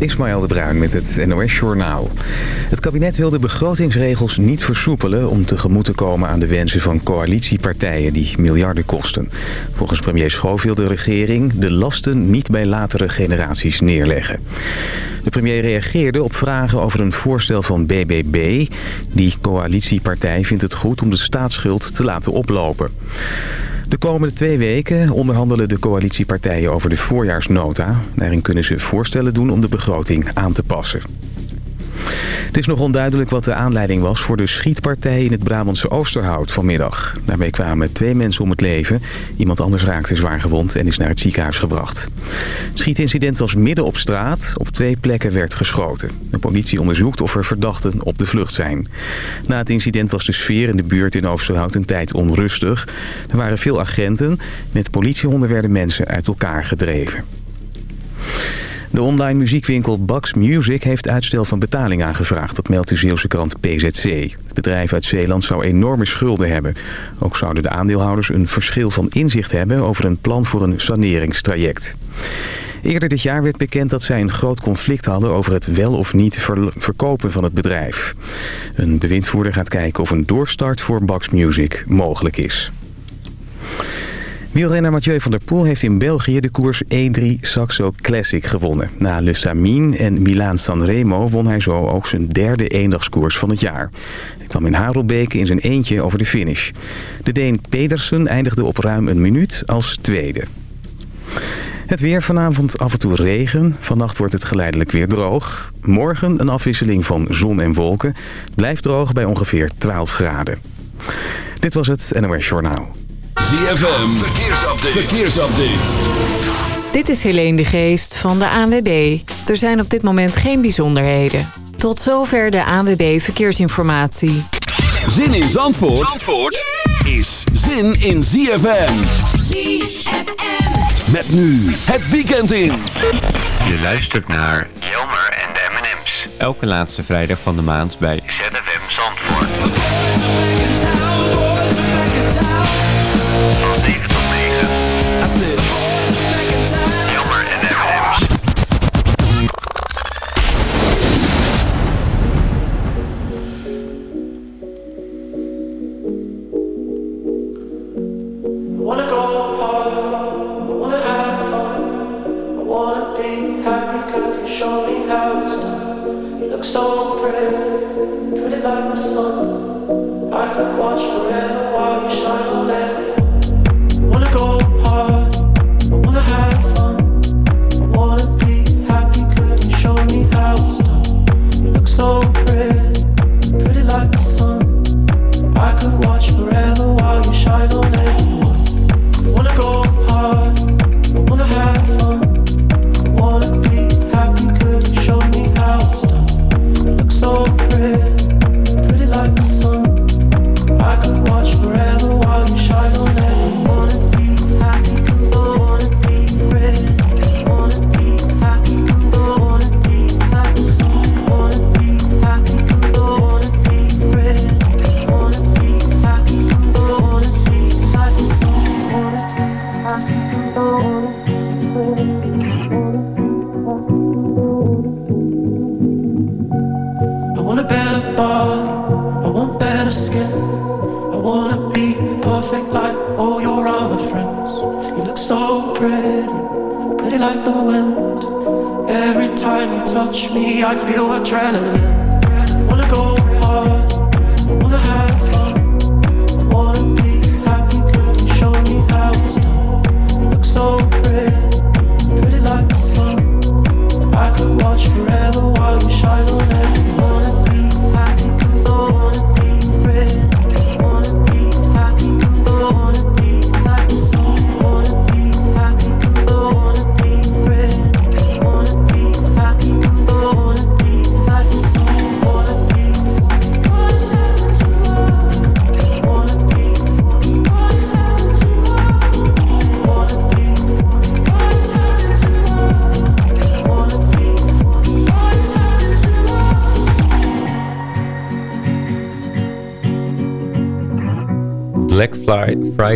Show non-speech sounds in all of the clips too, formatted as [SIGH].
Ismaël de Bruin met het NOS Journaal. Het kabinet wil de begrotingsregels niet versoepelen... om tegemoet te komen aan de wensen van coalitiepartijen die miljarden kosten. Volgens premier Schoof wil de regering de lasten niet bij latere generaties neerleggen. De premier reageerde op vragen over een voorstel van BBB. Die coalitiepartij vindt het goed om de staatsschuld te laten oplopen. De komende twee weken onderhandelen de coalitiepartijen over de voorjaarsnota. Daarin kunnen ze voorstellen doen om de begroting aan te passen. Het is nog onduidelijk wat de aanleiding was voor de schietpartij in het Brabantse Oosterhout vanmiddag. Daarmee kwamen twee mensen om het leven. Iemand anders raakte zwaar gewond en is naar het ziekenhuis gebracht. Het schietincident was midden op straat. Op twee plekken werd geschoten. De politie onderzoekt of er verdachten op de vlucht zijn. Na het incident was de sfeer in de buurt in Oosterhout een tijd onrustig. Er waren veel agenten. Met politiehonden werden mensen uit elkaar gedreven. De online muziekwinkel Bax Music heeft uitstel van betaling aangevraagd. Dat meldt de Zeeuwse krant PZC. Het bedrijf uit Zeeland zou enorme schulden hebben. Ook zouden de aandeelhouders een verschil van inzicht hebben... over een plan voor een saneringstraject. Eerder dit jaar werd bekend dat zij een groot conflict hadden... over het wel of niet verkopen van het bedrijf. Een bewindvoerder gaat kijken of een doorstart voor Bax Music mogelijk is. Wielrenner Mathieu van der Poel heeft in België de koers E3 Saxo Classic gewonnen. Na Le Samin en Milaan Sanremo won hij zo ook zijn derde eendagskoers van het jaar. Hij kwam in Harelbeke in zijn eentje over de finish. De Deen Pedersen eindigde op ruim een minuut als tweede. Het weer vanavond af en toe regen. Vannacht wordt het geleidelijk weer droog. Morgen een afwisseling van zon en wolken. Blijft droog bij ongeveer 12 graden. Dit was het NOS Journaal. ZFM, verkeersupdate. verkeersupdate. Dit is Helene de Geest van de ANWB. Er zijn op dit moment geen bijzonderheden. Tot zover de ANWB Verkeersinformatie. Zin in Zandvoort, Zandvoort is zin in ZFM. ZFM. Met nu het weekend in. Je luistert naar Jelmer en de M&M's. Elke laatste vrijdag van de maand bij ZFM like the wind. Every time you touch me, I feel adrenaline.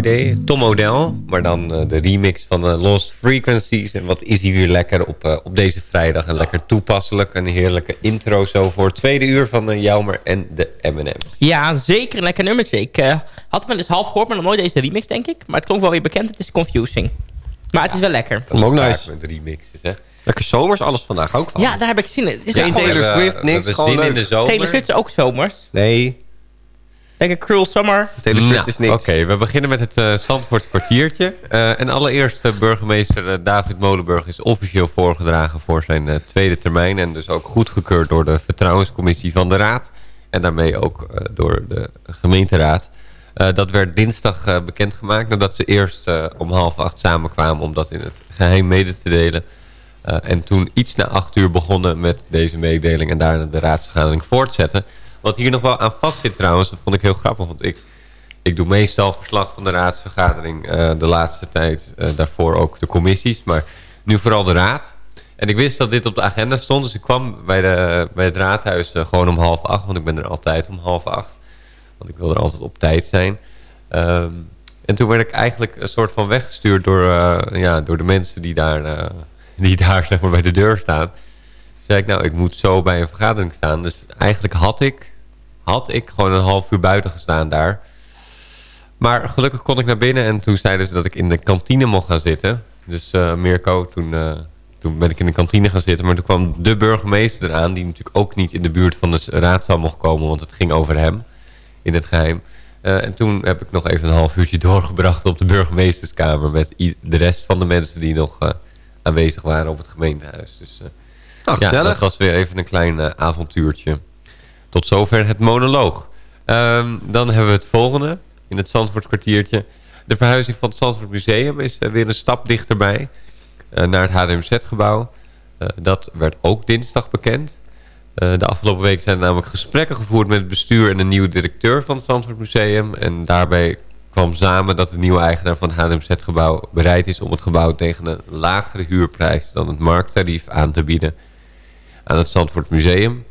Friday. Tom O'Dell, maar dan eh, de remix van eh, Lost Frequencies. En wat is hij weer lekker op, eh, op deze vrijdag. En lekker toepasselijk. Een heerlijke intro zo voor het tweede uur van uh, Joumer en de M&M's. Ja, zeker een lekker nummertje. Ik eh, had het wel eens half gehoord, maar nog nooit deze remix, denk ik. Maar het klonk wel weer bekend. Het is confusing. Maar het is wel lekker. Dat is Ook nice. Met remixes, hè. Lekker zomers, alles vandaag ook van. Ja, daar heb ik zin in. Het is Taylor We- Swift, we niks, hebben gewoon zin in de zomer. Taylor Swift is ook zomers. Nee, Lekker Cruel Summer. Taylor Swift Nou, is niks. Oké, we beginnen met het uh, kwartiertje. Eh, en allereerst uh, burgemeester uh, David Molenburg is officieel voorgedragen voor zijn uh, tweede termijn. En dus ook goedgekeurd door de vertrouwenscommissie van de Raad. En daarmee ook uh, door de gemeenteraad. Uh, dat werd dinsdag uh, bekendgemaakt nadat ze eerst uh, om half acht samenkwamen om dat in het geheim mede te delen. Uh, en toen iets na acht uur begonnen met deze mededeling en daarna de raadsvergadering voortzetten. Wat hier nog wel aan vast zit trouwens, dat vond ik heel grappig. Want ik, ik doe meestal verslag van de raadsvergadering uh, de laatste tijd. Uh, daarvoor ook de commissies, maar nu vooral de raad. En ik wist dat dit op de agenda stond, dus ik kwam bij, de, bij het raadhuis uh, gewoon om half acht. Want ik ben er altijd om half acht. Want ik wil er altijd op tijd zijn. Um, en toen werd ik eigenlijk een soort van weggestuurd door, ja, door de mensen die daar, die daar [LAUGHS] zeg maar, bij de deur staan. Toen zei ik, nou, ik moet zo bij een vergadering staan. Dus eigenlijk had ik, had ik gewoon een half uur buiten gestaan daar. Maar gelukkig kon ik naar binnen en toen zeiden ze dat ik in de kantine mocht gaan zitten. Dus uh, Mirko, toen, toen ben ik in de kantine gaan zitten. Maar toen kwam de burgemeester eraan, die natuurlijk ook niet in de buurt van de raadzaal mocht komen. Want het ging over hem in het geheim. Uh, en toen heb ik nog even een half uurtje [LAUGHS] doorgebracht op de burgemeesterskamer... met de rest van de mensen die nog aanwezig waren op het gemeentehuis. Dus nou, ja, dat was weer even een klein avontuurtje. Tot zover het monoloog. Um, dan hebben we het volgende in het Zandvoortkwartiertje. De verhuizing van het Zandvoort Museum is weer een stap dichterbij... naar het HDMZ-gebouw. dat werd ook dinsdag bekend... Uh, de afgelopen week zijn er namelijk gesprekken gevoerd met het bestuur en de nieuwe directeur van het Zandvoort Museum. En daarbij kwam samen dat de nieuwe eigenaar van het HMZ-gebouw bereid is om het gebouw tegen een lagere huurprijs dan het markttarief aan te bieden aan het Zandvoort Museum.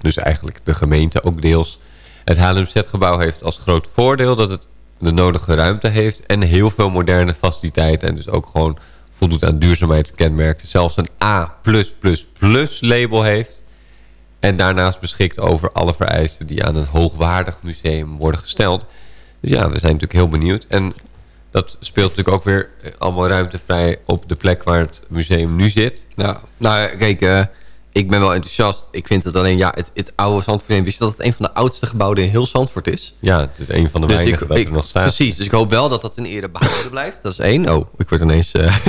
Dus eigenlijk de gemeente ook deels. Het HMZ-gebouw heeft als groot voordeel dat het de nodige ruimte heeft en heel veel moderne faciliteiten. En dus ook gewoon voldoet aan duurzaamheidskenmerken. Zelfs een A++ label heeft. En daarnaast beschikt over alle vereisten die aan een hoogwaardig museum worden gesteld. Dus ja, we zijn natuurlijk heel benieuwd. En dat speelt natuurlijk ook weer allemaal ruimtevrij op de plek waar het museum nu zit. Nou, nou kijk, uh, ik ben wel enthousiast. Ik vind het alleen, ja, het, het oude Zandvoort... Wist je dat het een van de oudste gebouwen in heel Zandvoort is? Ja, het is een van de dus weinigen ik, dat er nog staat. Precies, dus ik hoop wel dat dat in ere behouden blijft. Dat is één. Oh, ik word ineens... Uh, [LAUGHS]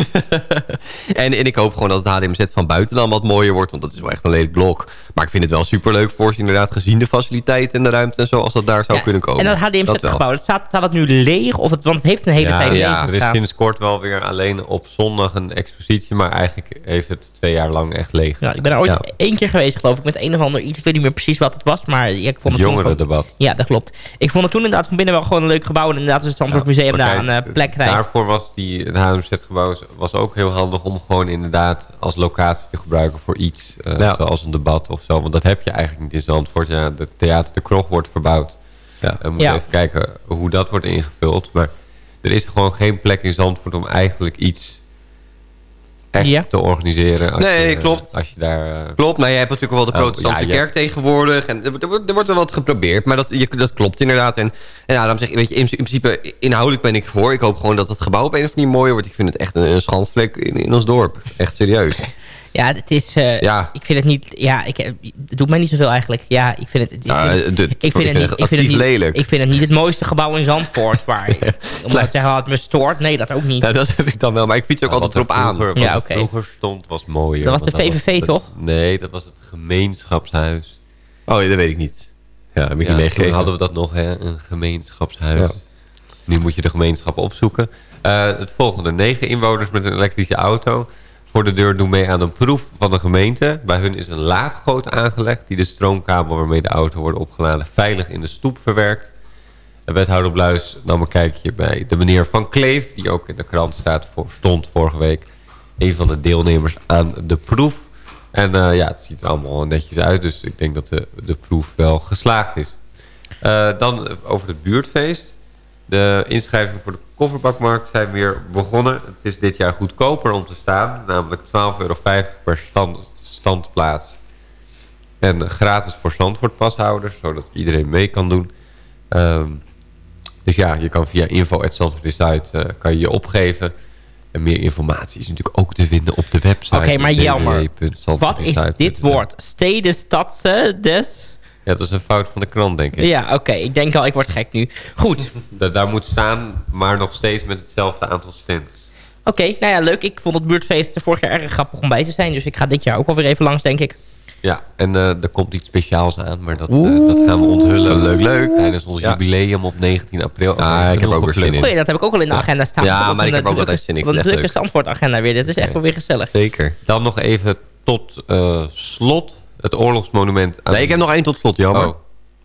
en, en ik hoop gewoon dat het HDMZ van buiten dan wat mooier wordt. Want dat is wel echt een lelijk blok. Maar ik vind het wel superleuk voor ze inderdaad gezien de faciliteiten en de ruimte en zo. Als dat daar zou ja, kunnen komen. En dat HDMZ-gebouw, dat staat, staat het nu leeg? Of het, want het heeft een hele ja, tijd ja, Er is sinds kort wel weer alleen op zondag een expositie. Maar eigenlijk heeft het twee jaar lang echt leeg. Ja, ik ben er ooit ja. één keer geweest geloof ik met een of ander iets. Ik weet niet meer precies wat het was, maar ja, ik vond het, het jongerendebat. Ja, dat klopt. Ik vond het toen inderdaad van binnen wel gewoon een leuk gebouw. En inderdaad is het Zandvoort ja, Museum daar een uh, plek krijgt. Daarvoor was die, het HMZ-gebouw was ook heel handig om gewoon inderdaad als locatie te gebruiken voor iets. Uh, ja. Zoals een debat of zo. Want dat heb je eigenlijk niet in Zandvoort. Ja, de theater de Krog wordt verbouwd. Ja. We moeten ja. even kijken hoe dat wordt ingevuld. Maar er is gewoon geen plek in Zandvoort om eigenlijk iets echt ja. te organiseren. Als nee, je, klopt. Als je daar, uh... Klopt, maar je hebt natuurlijk wel de protestantse oh, ja, kerk tegenwoordig. En er, er, er, wordt wel wat geprobeerd, maar dat, je, dat klopt inderdaad. En, en ja, dan zeg ik, weet je, in, in, principe, inhoudelijk ben ik voor. Ik hoop gewoon dat het gebouw op een of andere manier mooier wordt. Ik vind het echt een, een schandvlek in, in ons dorp. Echt serieus. [LAUGHS] Ja, het is... Uh, ja. Ik vind het niet... Ja, ik, het doet mij niet zoveel eigenlijk. Ja, ik vind het... Ja, ik, de, ik vind het niet... Ik vind het niet, lelijk. Ik vind het niet het mooiste gebouw in Zandvoort. Waar, [LAUGHS] omdat te zeggen, het me stoort. Nee, dat ook niet. Ja, dat heb ik dan wel. Maar ik fiets ook ja, altijd erop aan. Vroeger, ja, okay. vroeger stond was mooier. Dat was de VVV, was, toch? Nee, dat was het gemeenschapshuis. Oh, ja, dat weet ik niet. Ja, heb ik ja, niet hadden we dat nog, hè? Een gemeenschapshuis. Ja. Nu moet je de gemeenschap opzoeken. Uh, het volgende. Negen inwoners met een elektrische auto voor de deur doen mee aan een proef van de gemeente. Bij hun is een laadgoot aangelegd die de stroomkabel waarmee de auto wordt opgeladen veilig in de stoep verwerkt. En wethouder Bluis nam een kijkje bij de meneer Van Kleef, die ook in de krant staat voor, stond vorige week. Een van de deelnemers aan de proef. En uh, ja, het ziet er allemaal netjes uit, dus ik denk dat de, de proef wel geslaagd is. Uh, dan over het buurtfeest. De inschrijvingen voor de kofferbakmarkt zijn weer begonnen. Het is dit jaar goedkoper om te staan. Namelijk 12,50 euro per stand, standplaats. En gratis voor Zandvoortpashouders. Zodat iedereen mee kan doen. Ehm, dus ja, je kan via info.zandvoortdesign uh, kan je je opgeven. En meer informatie is natuurlijk ook te vinden op de website. Oké, maar jammer. Wat is dit woord? Steden, stadse, des... Ja, dat is een fout van de krant, denk ik. Ja, oké. Ik denk al, ik word gek nu. Goed. [LAUGHS] dat daar moet staan, maar nog steeds met hetzelfde aantal stands. Oké, nou ja, leuk. Ik vond het buurtfeest vorig jaar erg grappig om bij te zijn. Dus ik ga dit jaar ook alweer even langs, denk ik. Ja, en uh, er komt iets speciaals aan, maar dat, uh, dat gaan we onthullen. Leuk, leuk. Tijdens ons ja. jubileum op 19 april. Ah, ik heb ook weer zin in. Goeie, dat heb ik ook al in de agenda staan. Ja, maar ik heb ook altijd zin in. Wat een drukke antwoordagenda weer. Dit is echt wel weer gezellig. Zeker. Dan nog even tot uh, slot het oorlogsmonument. Aan nee, ik heb nog één tot slot, jammer. Oh.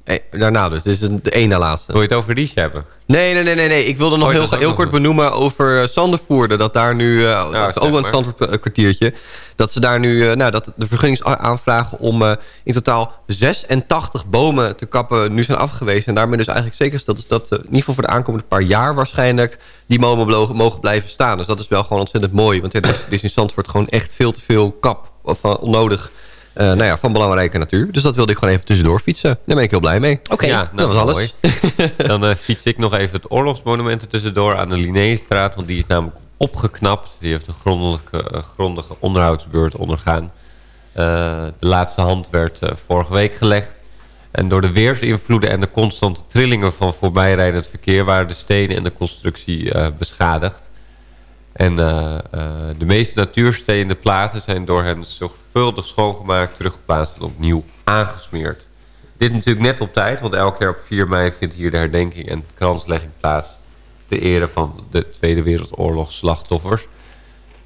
Hey, daarna dus. Dit is de één na laatste. Wil je het over Riesje hebben? Nee, nee, nee, nee, nee. Ik wilde nog oh, heel, heel kort benoemen over uh, Sandervoerde. Dat daar nu, uh, nou, ook wel een standkwartiertje. Dat ze daar nu, uh, nou, dat de vergunningsaanvragen om in totaal 86 bomen te kappen nu zijn afgewezen. En daarmee dus eigenlijk zeker is dat, dat in ieder geval voor de aankomende paar jaar waarschijnlijk die bomen mogen blijven staan. Dus dat is wel gewoon ontzettend mooi. Want er is, er is in Zandvoort gewoon echt veel te veel kap of onnodig uh, nou ja, van belangrijke natuur. Dus dat wilde ik gewoon even tussendoor fietsen. Daar ben ik heel blij mee. Oké, ja, nou, dat was alles. [LAUGHS] Dan uh, fiets ik nog even het oorlogsmonument tussendoor aan de Linnéestraat. Want die is namelijk opgeknapt. Die heeft een grondige, uh, grondige onderhoudsbeurt ondergaan. de laatste hand werd vorige week gelegd. En door de weersinvloeden en de constante trillingen van voorbijrijdend verkeer... waren de stenen en de constructie beschadigd. En de meeste natuurstenen plaatsen zijn door hen zorgvuldig schoongemaakt, teruggeplaatst en opnieuw aangesmeerd. Dit natuurlijk net op tijd, want elke keer op 4 mei vindt hier de herdenking en kranslegging plaats... ter ere van de Tweede Wereldoorlog slachtoffers.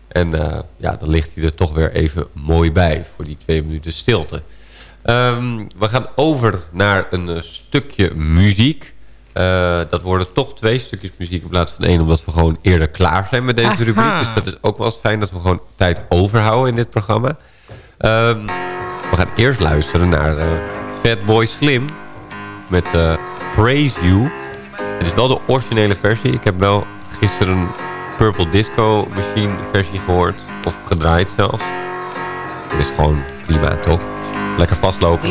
En uh, ja, dan ligt hij er toch weer even mooi bij voor die twee minuten stilte. Um, we gaan over naar een stukje muziek. Uh, dat worden toch twee stukjes muziek in plaats van één... omdat we gewoon eerder klaar zijn met deze Aha. rubriek. Dus dat is ook wel eens fijn dat we gewoon tijd overhouden in dit programma. Um, we gaan eerst luisteren naar uh, Fatboy Slim met uh, Praise You. Het is wel de originele versie. Ik heb wel gisteren een Purple Disco Machine versie gehoord. Of gedraaid zelfs. Het is gewoon prima, toch? Lekker vastlopen.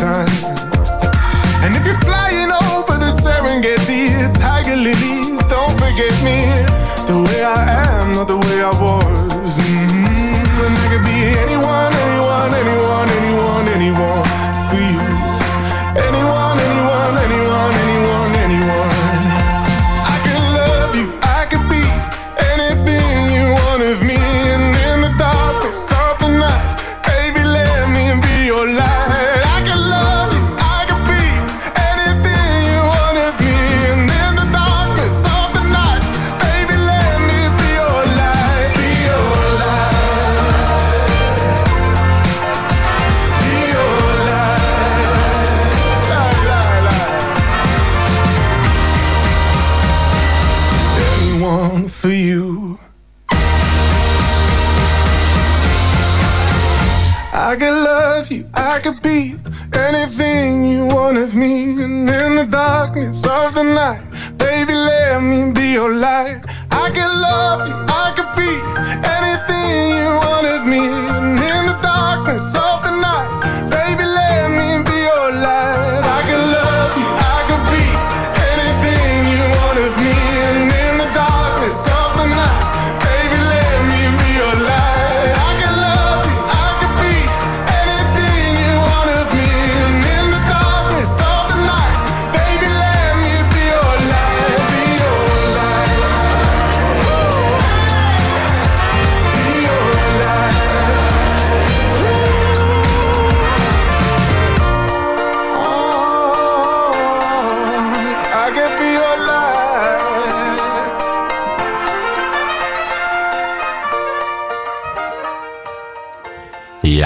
time. And if you're flying over the Serengeti, Tiger Lily, don't forget me. The way I am, not the way I was. Mm -hmm. And I could be anyone, anyone, anyone, anyone, anyone.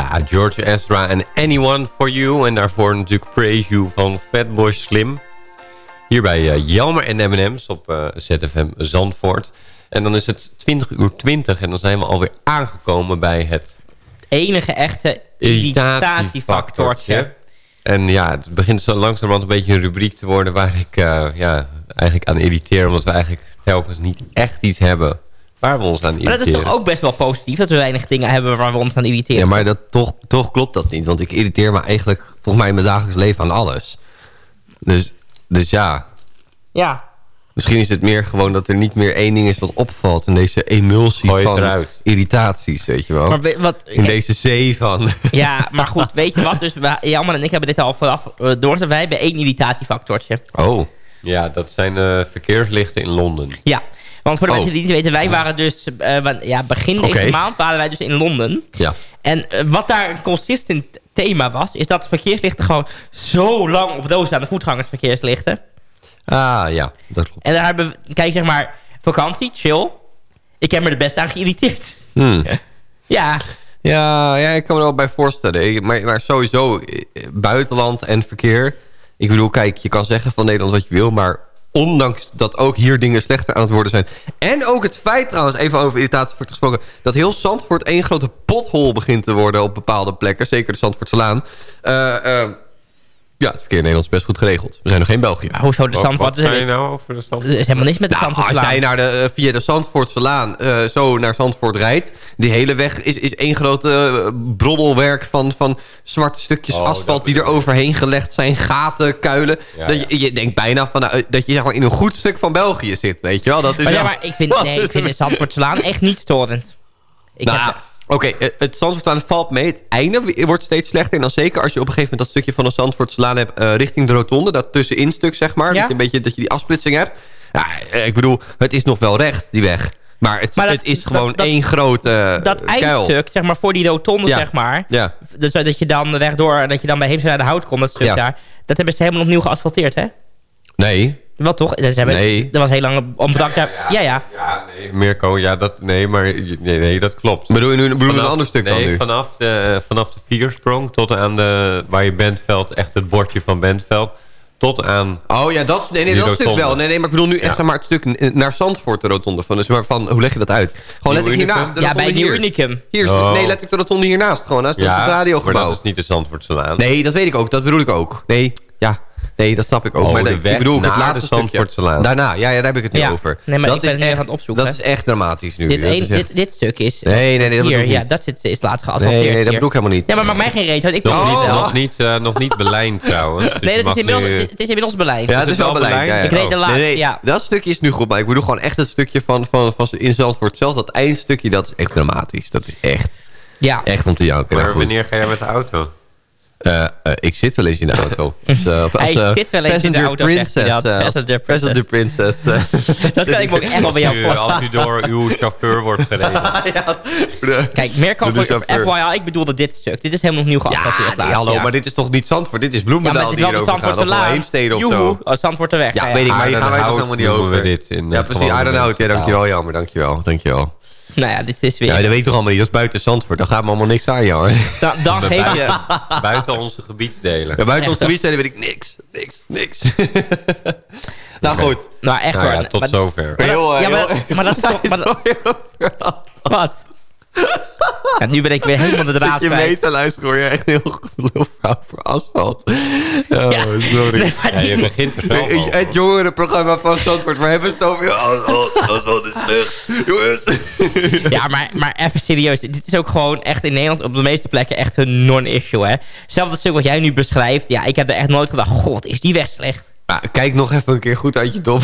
George Ezra en Anyone For You. En daarvoor natuurlijk Praise You van Fatboy Slim. Hier bij eh, Jelmer en M&M's op eh, ZFM Zandvoort. En dan is het 20 uur 20 en dan zijn we alweer aangekomen bij het Enige echte irritatiefactortje. En ja, het begint zo langzamerhand een beetje een rubriek te worden... waar ik eh, ja, eigenlijk aan irriteer. Omdat we eigenlijk telkens niet echt iets hebben waar we ons aan irriteren. Maar dat is toch ook best wel positief... dat we weinig dingen hebben waar we ons aan irriteren. Ja, maar dat, toch, toch klopt dat niet. Want ik irriteer me eigenlijk volgens mij in mijn dagelijks leven aan alles. Dus, dus ja, Ja, misschien is het meer gewoon dat er niet meer één ding is wat opvalt. In deze emulsie van eruit. irritaties, weet je wel. maar we- wat... in deze zee van... Ja, maar goed, weet je wat? Dus we- Jammer en ik hebben dit al vanaf uh, door. Wij hebben één irritatiefactortje. Oh, Ja, dat zijn eh, verkeerslichten in Londen. Ja, want voor de Oh. mensen die het niet weten... wij waren dus... eh, wa- ja, begin deze maand waren wij dus in Londen. ja. En eh, wat daar een consistent thema was... is dat verkeerslichten gewoon zo lang op rood staan. De voetgangersverkeerslichten. Ah, ja, dat klopt. En daar hebben we... Kijk, zeg maar... Vakantie, chill. Ik heb me er best aan geïrriteerd. Hmm. [LAUGHS] Ja, Ja, ja, ik kan me er wel bij voorstellen. Ik- Maar, maar sowieso, eh, buitenland en verkeer. Ik bedoel, kijk, je kan zeggen van Nederland wat je wil... maar ondanks dat ook hier dingen slechter aan het worden zijn... en ook het feit trouwens, even over irritatie wordt gesproken... dat heel Zandvoort één grote pothol begint te worden op bepaalde plekken. Zeker de Zandvoortselaan. Eh eh, ja, het verkeer in Nederland is best goed geregeld. We zijn nog geen België. maar hoezo de stand? wat je er nou over de stand? is helemaal niks met de Nou, stand als jij naar de, eh, via de Zandvoortselaan eh zo naar Zandvoort rijdt... die hele weg is, is één grote eh, broddelwerk van, van zwarte stukjes Oh, asfalt... die er overheen gelegd zijn, gaten, kuilen. Ja, dat je, je denkt bijna van, nou, dat je zeg maar, in een goed stuk van België zit, weet je wel? Dat is Maar, ja, maar ik vind, nee, ik vind de [LAUGHS] Zandvoortslaan echt niet storend. Ik nou, heb, oké, eh, het Zandvoortslaan valt mee. Het einde wordt steeds slechter. En dan zeker als je op een gegeven moment dat stukje van de Zandvoortslaan hebt... eh, richting de rotonde, dat tussenin stuk, zeg maar. Ja. Dat, je een beetje, dat je die afsplitsing hebt. Ja, eh, ik bedoel, het is nog wel recht, die weg. Maar het, Maar dat- het is gewoon dat- één grote dat eindstuk, zeg maar, voor die rotonde, Ja. zeg maar. Ja. Dus dat je dan rechtdoor, dat je dan bij Heemstede naar de Hout komt, dat stuk daar. Dat hebben ze helemaal opnieuw geasfalteerd, hè? Nee. Wat toch? Dat, hebben, Nee. dat was heel lang ontbrak daar. Ja, ja. Ja, nee, Mirko, ja, dat, nee, maar nee, nee, dat klopt. Bedoel je nu bedoel je een Vanaf- ander stuk nee, dan nu? Vanaf de, vanaf de viersprong tot aan de, waar je Bentveld, echt het bordje van Bentveld, tot aan... Oh ja, dat, nee, nee, dat stuk wel. Nee, nee, maar ik bedoel nu echt Ja. zeg maar, het stuk naar Zandvoort, de rotonde. Van, dus maar van, hoe leg je dat uit? Gewoon letterlijk Unicum? hiernaast. de Ja, bij Nieuw hier. Unicum. Hier Oh. Nee, letterlijk de rotonde hiernaast. Gewoon naast het maar radiogebouw. dat is niet de Zandvoortselaan. Nee, dat weet ik ook. Dat bedoel ik ook. Nee, ja. Nee, dat snap ik ook. Oh, maar de weg ik bedoel ook het naar laatste de. Daarna, ja, ja, daar heb ik het nu Ja. over. Nee, maar dat ik ben is echt, aan het opzoeken, Dat hè. is echt dramatisch nu. Dit, Dat een, is echt- dit, dit stuk is... Nee, nee, nee, dat hier, ja, niet. dat zit, is laatst geasfalteerd. Nee, nee, dat bedoel ik helemaal niet. Nee, maar maakt mij geen reet. Ik ben Nog, niet wel. nog, niet, eh, nog niet beleid trouwens. Dus [LAUGHS] Nee, dat is inmiddels, nu- het, is inmiddels beleid. Ja, het is wel beleid. Ja, ja. Ik reed de laatste, ja. Dat stukje is nu goed, maar ik bedoel gewoon echt het stukje van, van, van in Zandvoort zelf. Dat eindstukje, dat is echt dramatisch. Dat is echt, Ja. echt om te janken. Maar goed. wanneer ga jij met de auto? Eh, eh, ik zit wel eens in de auto. [LAUGHS] Dus, eh, als, Hij zit wel eens in de passenger auto, princess, dat. eh, als Passenger passenger princess. [LAUGHS] Dat kan ik me ook echt wel bij jou U, voor. als u door uw chauffeur wordt gereden. [LAUGHS] ja, de- Kijk, meer kan voor. FYI, ik bedoelde dit stuk. Dit is helemaal opnieuw geasfalteerd. Ja, nee, laatst, hallo, ja. maar dit is toch niet Zandvoort? Dit is Ja, Bloemendaal het is die wel de gaat. Of. Heemstede of zo. oh, Zandvoort de weg. Ja, weet ik, maar hier gaan wij toch helemaal niet over. dit ja, precies, Aardenhout. Ja, dankjewel, jammer, dankjewel, dankjewel. Nou ja, dit is weer... Ja, dat weet ik toch allemaal niet. Dat is buiten Zandvoort. Dan gaat me allemaal niks aan, jongen. dan, dan geef je... Buiten onze gebiedsdelen. Ja, buiten ons Echt, gebied zijn weet ik niks. Niks, niks. [LAUGHS] nou goed. Nou, echt Nou hoor. ja, tot Maar- zover. Maar, Heel, eh, ja, maar, heel- maar dat is toch... Maar, [LAUGHS] dat- wat? [LAUGHS] Ja, nu ben ik weer helemaal de Zit draad je mee kwijt. te luisteren hoor je echt heel goed lulvrouw voor asfalt. Oh, sorry. Nee, maar Ja, je begint er zelf over. Het jongerenprogramma van Zandvoort. Waar hebben ze het over? Ja, asfalt, asfalt is slecht. Jongens. Ja, maar, maar even serieus. Dit is ook gewoon echt in Nederland op de meeste plekken echt een non-issue, hè. Zelfs het stuk wat jij nu beschrijft. Ja, ik heb er echt nooit gedacht, god, is die weg slecht? Nou, kijk nog even een keer goed uit je dop.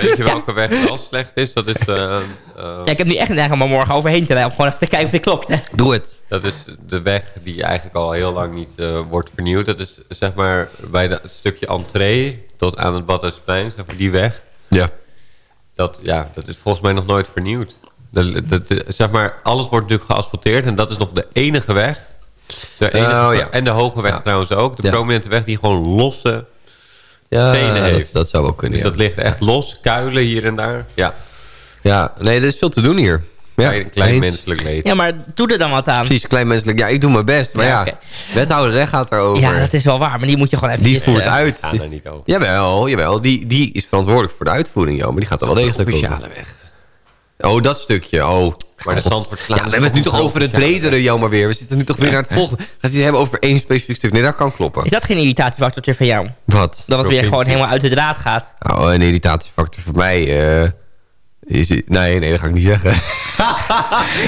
Weet je welke weg wel slecht is? Dat is, eh, eh, Ja, ik heb nu echt een dag om morgen overheen te rijden. Om gewoon even te kijken of dit klopt, hè. Doe het. dat is de weg die eigenlijk al heel lang niet eh, wordt vernieuwd. Dat is zeg maar bij de, het stukje entree tot aan het Badhuisplein, zeg maar die weg. Ja. Dat, ja, dat is volgens mij nog nooit vernieuwd. De, de- de- zeg maar, alles wordt natuurlijk geasfalteerd en dat is nog de enige weg. De enige, Oh, ja. En de hoge weg Ja. trouwens ook. De Ja. prominente weg die gewoon losse... Ja, Stenen dat, heeft. dat zou wel kunnen, Dus ja. dat ligt echt los, kuilen hier en daar. Ja, Ja, nee, er is veel te doen hier. Ja, Klein, menselijk leed. Ja, maar doe er dan wat aan. Precies, klein menselijk. Ja, ik doe mijn best. Maar Ja, ja, oké. wethouder hè, gaat erover. Ja, dat is wel waar. Maar die moet je gewoon even... Die voert uit. Gaan er niet over. Jawel, jawel. Die, die is verantwoordelijk voor de uitvoering, joh. Maar die gaat er wel degelijk over. weg. Oh, dat stukje. Oh. Maar de. Zandvoort Ja, we hebben het nu toch over het bredere, jammer weer. We zitten nu toch weer naar het volgende. Gaat hij het hebben over één specifiek stuk? Nee, dat kan kloppen. Is dat geen irritatiefactortje van jou? Wat? Dat het weer gewoon helemaal uit de draad gaat. Oh, een irritatiefactor voor mij eh, is... Nee, nee, dat ga ik niet zeggen. [LAUGHS]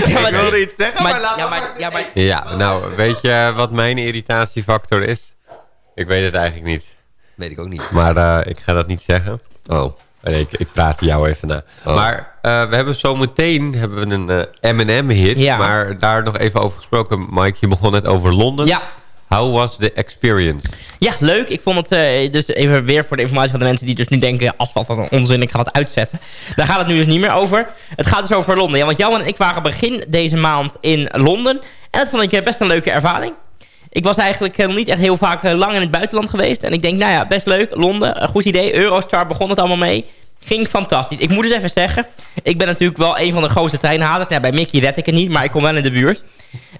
Ja, maar- ik wilde iets zeggen, maar, Maar, laat ja, maar. maar, ja, maar Ja, nou, weet je wat mijn irritatiefactor is? Ik weet het eigenlijk niet. Weet ik ook niet. Maar eh, ik ga dat niet zeggen. Oh. Nee, ik, ik praat jou even na. Oh. Maar eh, we hebben zometeen hebben we een eh, M&M-hit. Ja. Maar daar nog even over gesproken. Mike, je begon net over Londen. ja. How was the experience? Ja, leuk. Ik vond het eh, dus even weer voor de informatie van de mensen die dus nu denken... asfalt wat een onzin, ik ga het uitzetten. Daar gaat het nu dus niet meer over. Het gaat dus over Londen. Ja, want jou en ik waren begin deze maand in Londen. En dat vond ik best een leuke ervaring. Ik was eigenlijk nog niet echt heel vaak eh, lang in het buitenland geweest. En ik denk, nou ja, best leuk. Londen, een goed idee. Eurostar begon het allemaal mee. Ging fantastisch. Ik moet dus even zeggen... ik ben natuurlijk wel een van de grootste treinhalers. Nou, bij Mickey red ik het niet, maar ik kom wel in de buurt.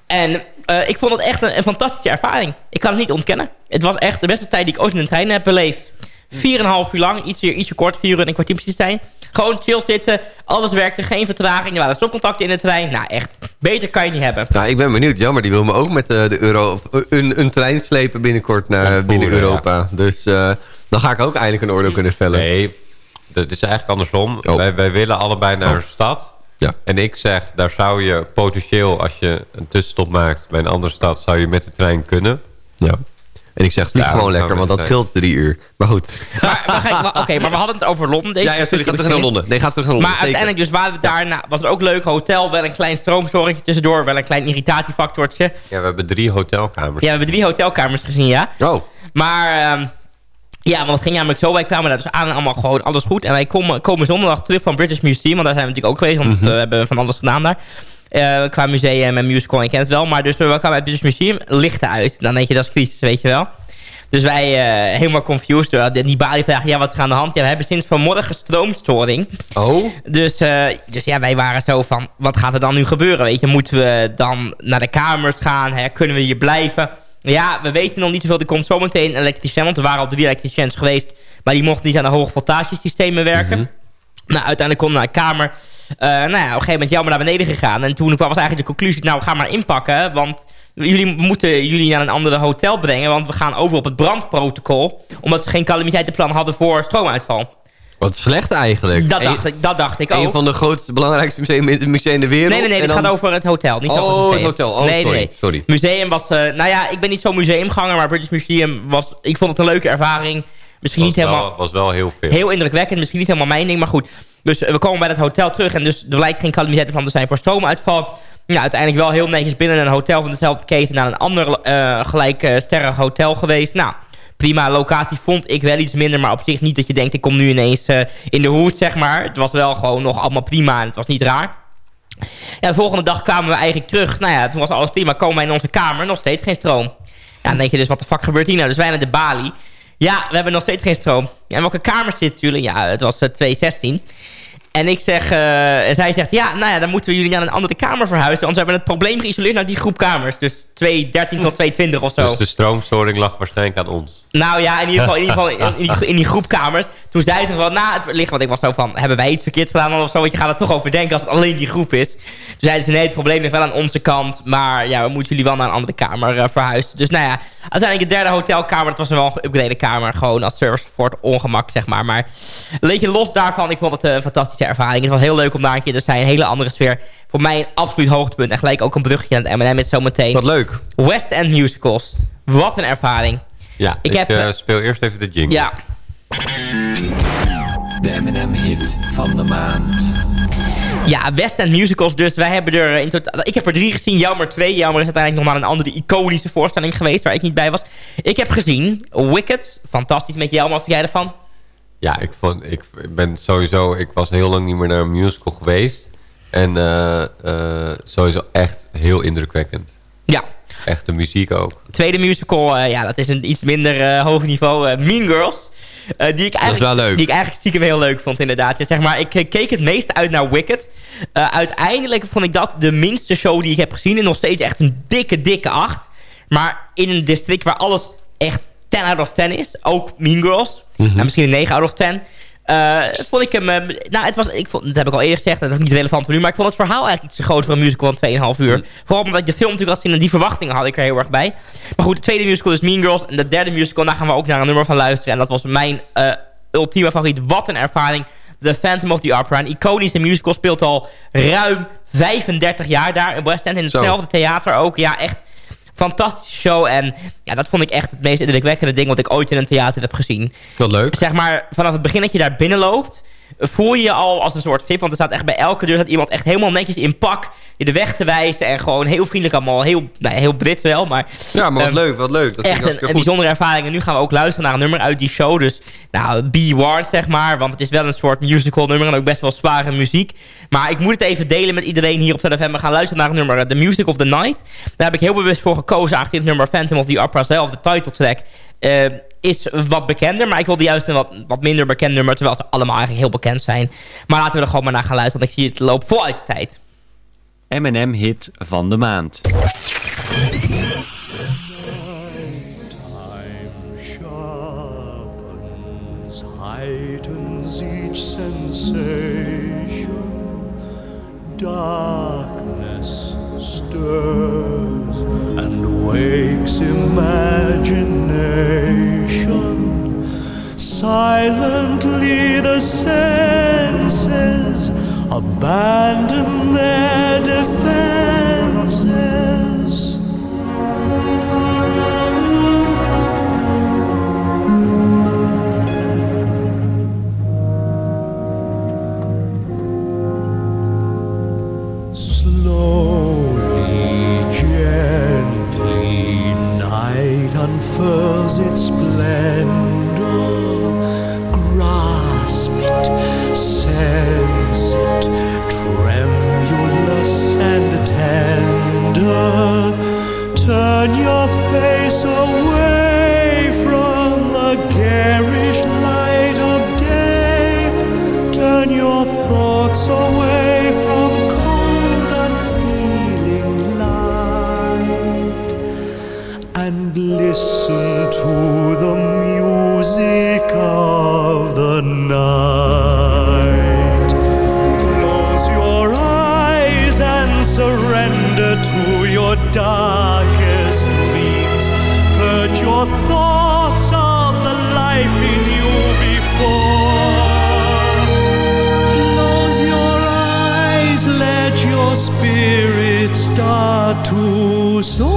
En eh, ik vond het echt een, een fantastische ervaring. Ik kan het niet ontkennen. Het was echt de beste tijd die ik ooit in een trein heb beleefd. 4,5 uur lang, iets weer ietsje kort, 4 uur en een kwartier precies zijn. Gewoon chill zitten, alles werkte, geen vertraging. Er waren stopcontacten in de trein. Nou echt, beter kan je niet hebben. Nou, ik ben benieuwd. Jammer, die wil me ook met eh, de euro, of, eh, een, een trein slepen binnenkort naar Ja, binnen Europa. Dus eh, dan ga ik ook eindelijk een oordeel kunnen vellen. Nee, dat is eigenlijk andersom. Oh. Wij, wij willen allebei naar Oh. een stad. Ja. En ik zeg, daar zou je potentieel, als je een tussenstop maakt bij een andere stad, zou je met de trein kunnen. Ja. En ik zeg, vlieg Ja, gewoon lekker, want dat scheelt drie uur. Maar goed. Maar, Oké, maar we hadden het over Londen. Deze Ja, ja, sorry, ga terug naar. Londen. Nee, ga terug naar Londen. Maar zeker. uiteindelijk dus waren we daar. Nou, was het ook leuk. Hotel, wel een klein stroomstoringje tussendoor. Wel een klein irritatiefactortje. Ja, we hebben drie hotelkamers. Ja, we hebben drie hotelkamers gezien, ja. Oh, Maar ehm, ja, want het ging namelijk zo. Wij kwamen daar dus aan en allemaal gewoon alles goed. En wij komen, komen zondag terug van British Museum. Want daar zijn we natuurlijk ook geweest. Want Mhm. eh, we hebben van alles gedaan daar. Eh, qua museum en musical, je kent het wel. Maar dus we kwamen bij het British Museum, lichten uit. Dan denk je, dat is crisis, weet je wel. Dus wij eh, helemaal confused. door Die die balie vragen, ja, wat is er aan de hand? Ja, we hebben sinds vanmorgen stroomstoring. oh. Dus, eh, dus ja, wij waren zo van, wat gaat er dan nu gebeuren? Weet je, moeten we dan naar de kamers gaan? Hè? Kunnen we hier blijven? Ja, we weten nog niet zoveel. Er komt zometeen een elektricien, want er waren al drie elektriciëns geweest. Maar die mochten niet aan de hoge voltagesystemen werken. Nou, uiteindelijk we naar de kamer. Eh, nou ja, op een gegeven moment jammer naar beneden gegaan. En toen was eigenlijk de conclusie, nou, ga maar inpakken. Want jullie moeten jullie naar een andere hotel brengen. Want we gaan over op het brandprotocol. Omdat ze geen calamiteitenplan hadden voor stroomuitval. Wat slecht eigenlijk. Dat dacht ik, dat dacht ik ook. Een van de grootste, belangrijkste musea, musea in de wereld. Nee, nee, nee, dan- gaat over het hotel. Niet Oh, over het museum. het hotel. Oh, nee, sorry, nee. sorry. Museum was... eh, nou ja, ik ben niet zo'n museumganger, maar British Museum was... Ik vond het een leuke ervaring. Misschien was niet helemaal... Wel, was wel heel veel. Heel indrukwekkend, misschien niet helemaal mijn ding, maar goed. Dus eh, we komen bij het hotel terug en dus er blijkt geen calamiteitenplan te zijn voor stroomuitval. Ja, uiteindelijk wel heel netjes binnen een hotel van dezelfde keten naar een ander eh gelijk eh, hotel geweest. Nou, prima locatie vond ik wel iets minder, maar op zich niet dat je denkt ik kom nu ineens in de hoed, zeg maar. Het was wel gewoon nog allemaal prima en het was niet raar. Ja, de volgende dag kwamen we eigenlijk terug. Nou ja, toen was alles prima. Komen wij in onze kamer, nog steeds geen stroom. Ja, dan denk je dus, wat de fuck gebeurt hier nou? Dus wij naar de balie. Ja, we hebben nog steeds geen stroom. En welke kamer zitten jullie? Ja, het was eh, 216. En ik zeg, eh, en zij zegt, ja, nou ja, dan moeten we jullie naar een andere kamer verhuizen. Want we hebben het probleem geïsoleerd naar die groep kamers. Dus 213 tot 220 of zo. Dus de stroomstoring lag waarschijnlijk aan ons. Nou ja, in ieder geval, in, ieder geval in, in die, [LAUGHS] in die groep kamers. Toen zei ze van, nou, het ligt, want ik was zo van, hebben wij iets verkeerd gedaan of zo? Want je gaat er toch over denken als het alleen die groep is. Toen zeiden ze, nee, het probleem ligt wel aan onze kant. Maar ja, we moeten jullie wel naar een andere kamer eh, verhuizen. Dus nou ja, uiteindelijk de derde hotelkamer, dat was wel een geüpgrade kamer. Gewoon als service voor het ongemak, zeg maar. Maar een beetje los daarvan, ik vond het een fantastische ervaring. Het was heel leuk om daar een keer te zijn. Een hele andere sfeer. Voor mij een absoluut hoogtepunt. En gelijk ook een bruggetje aan het M&M met zometeen. Wat leuk. West End Musicals. Wat een ervaring. Ja, Ik ik, heb, eh, speel eerst even de jingle. Ja, De M&M-hit van de maand. Ja, West End Musicals dus. Wij hebben er in totaal... Ik heb er drie gezien. Jammer twee. Jammer is uiteindelijk nog maar een andere iconische voorstelling geweest... waar ik niet bij was. Ik heb gezien Wicked. Fantastisch met jou, maar vind jij ervan? Ja, ik, vond, ik ben sowieso... Ik was heel lang niet meer naar een musical geweest. En eh, eh, sowieso echt heel indrukwekkend. Ja. Echt de muziek ook. Tweede musical, eh, ja, dat is een iets minder eh, hoog niveau. eh, mean Girls. Eh, die, ik eigenlijk, die ik eigenlijk stiekem heel leuk vond, inderdaad. Ja, zeg maar, ik eh, keek het meest uit naar Wicked. Eh, uiteindelijk vond ik dat de minste show die ik heb gezien. En nog steeds echt een dikke, dikke 8. Maar in een district waar alles echt 10 out of 10 is. Ook Mean Girls. En misschien een 9 out of 10. Eh, vond ik hem... eh, nou, het was, ik vond, dat heb ik al eerder gezegd. Dat is ook niet relevant voor nu. Maar ik vond het verhaal eigenlijk iets te groot voor een musical van 2,5 uur. Vooral omdat ik de film natuurlijk had zien. En die verwachtingen had ik er heel erg bij. Maar goed, de tweede musical is Mean Girls. En de derde musical, daar gaan we ook naar een nummer van luisteren. En dat was mijn eh, ultieme favoriet. Wat een ervaring. The Phantom of the Opera. Een iconische musical speelt al ruim 35 jaar daar in West End. In Zo. hetzelfde theater ook. Ja, echt fantastische show. En ja, dat vond ik echt het meest indrukwekkende ding... wat ik ooit in een theater heb gezien. Wat leuk. Zeg maar, vanaf het begin dat je daar binnenloopt... voel je je al als een soort VIP. Want er staat echt bij elke deur staat iemand echt helemaal netjes in pak... je de weg te wijzen en gewoon heel vriendelijk allemaal. Heel, nou, heel Brit wel, maar... Ja, maar wat Ehm, leuk, wat leuk. Dat Echt een, bijzondere ervaring. En nu gaan we ook luisteren naar een nummer uit die show. Dus, nou, be warned, zeg maar. Want het is wel een soort musical nummer. En ook best wel zware muziek. Maar ik moet het even delen met iedereen hier op ZFM. We gaan luisteren naar het nummer eh, The Music of the Night. Daar heb ik heel bewust voor gekozen. Aangezien het nummer Phantom of the Opera zelf, de title track... eh, is wat bekender. Maar ik wilde juist een wat, wat minder bekend nummer. Terwijl ze allemaal eigenlijk heel bekend zijn. Maar laten we er gewoon maar naar gaan luisteren. Want ik zie het loopt vol uit de tijd. M&M hit van de maand. Darkness stirs and wakes imagination. Silently the senses abandon their defenses. Slowly, gently, night unfurls its splendor. puso.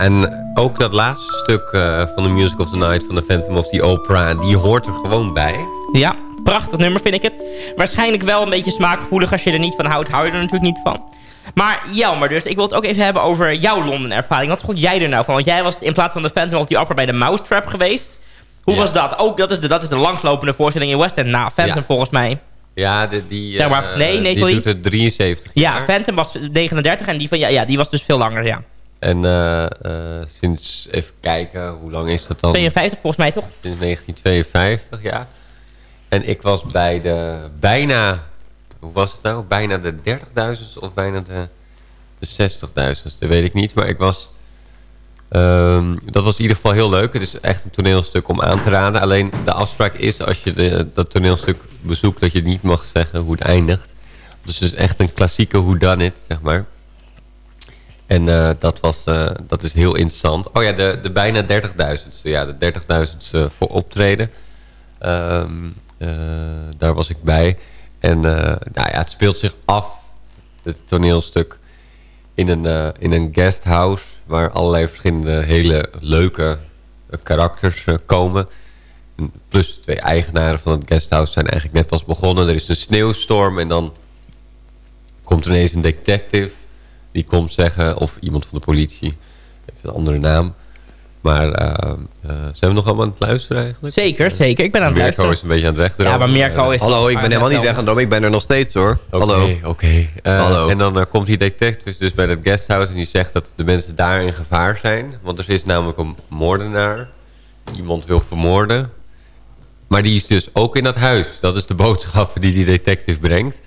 En ook dat laatste stuk eh, van de Music of the Night van de Phantom of the Opera... die hoort er gewoon bij. Ja, prachtig nummer vind ik het. Waarschijnlijk wel een beetje smaakgevoelig. Als je er niet van houdt, hou je er natuurlijk niet van. Maar Jelmer, dus ik wil het ook even hebben over jouw Londen-ervaring. Wat vond jij er nou van? Want jij was in plaats van de Phantom of the Opera bij de Mousetrap geweest. Hoe Ja. was dat? Ook dat is, de, dat is de langslopende voorstelling in West End. Nou, Phantom Ja. volgens mij. Ja, de, die, Zeg maar, eh, nee, nee, die sorry. doet het 73 Ja, jaar. Phantom was 39 en die van ja, ja, die was dus veel langer, ja. En eh, eh, sinds, even kijken, hoe lang is dat dan? 52 volgens mij toch? Sinds 1952, ja. En ik was bij de bijna, hoe was het nou? Bijna de 30.000 of bijna de, de 60.000, dat weet ik niet. Maar ik was, ehm, dat was in ieder geval heel leuk. Het is echt een toneelstuk om aan te raden. Alleen de afspraak is, als je de, dat toneelstuk bezoekt, dat je niet mag zeggen hoe het eindigt. Dus het is echt een klassieke who done it, zeg maar. En eh, dat, was, eh, dat is heel interessant. Oh ja, de, de bijna 30.000ste. Ja, de 30.000ste voor optreden. Ehm, eh, daar was ik bij. En eh, nou ja, het speelt zich af, het toneelstuk, in een, eh, in een guesthouse... waar allerlei verschillende hele leuke eh, karakters eh, komen. En Plus twee eigenaren van het guesthouse zijn eigenlijk net pas begonnen. Er is een sneeuwstorm en dan komt er ineens een detective... die komt zeggen, of iemand van de politie... heeft een andere naam... Maar eh, eh, zijn we nog allemaal aan het luisteren eigenlijk? Zeker, zeker. Ik ben aan het Mirko luisteren. is een beetje aan het wegdromen. Ja, maar Mirko is... Hallo, ik ben helemaal niet weg aan het dromen. Ik ben er nog steeds hoor. Hallo. oké. Eh, Hallo. En dan eh, komt die detective dus bij dat guesthouse... en die zegt dat de mensen daar in gevaar zijn. Want er is namelijk een moordenaar. die Iemand wil vermoorden. Maar die is dus ook in dat huis. Dat is de boodschap die die detective brengt.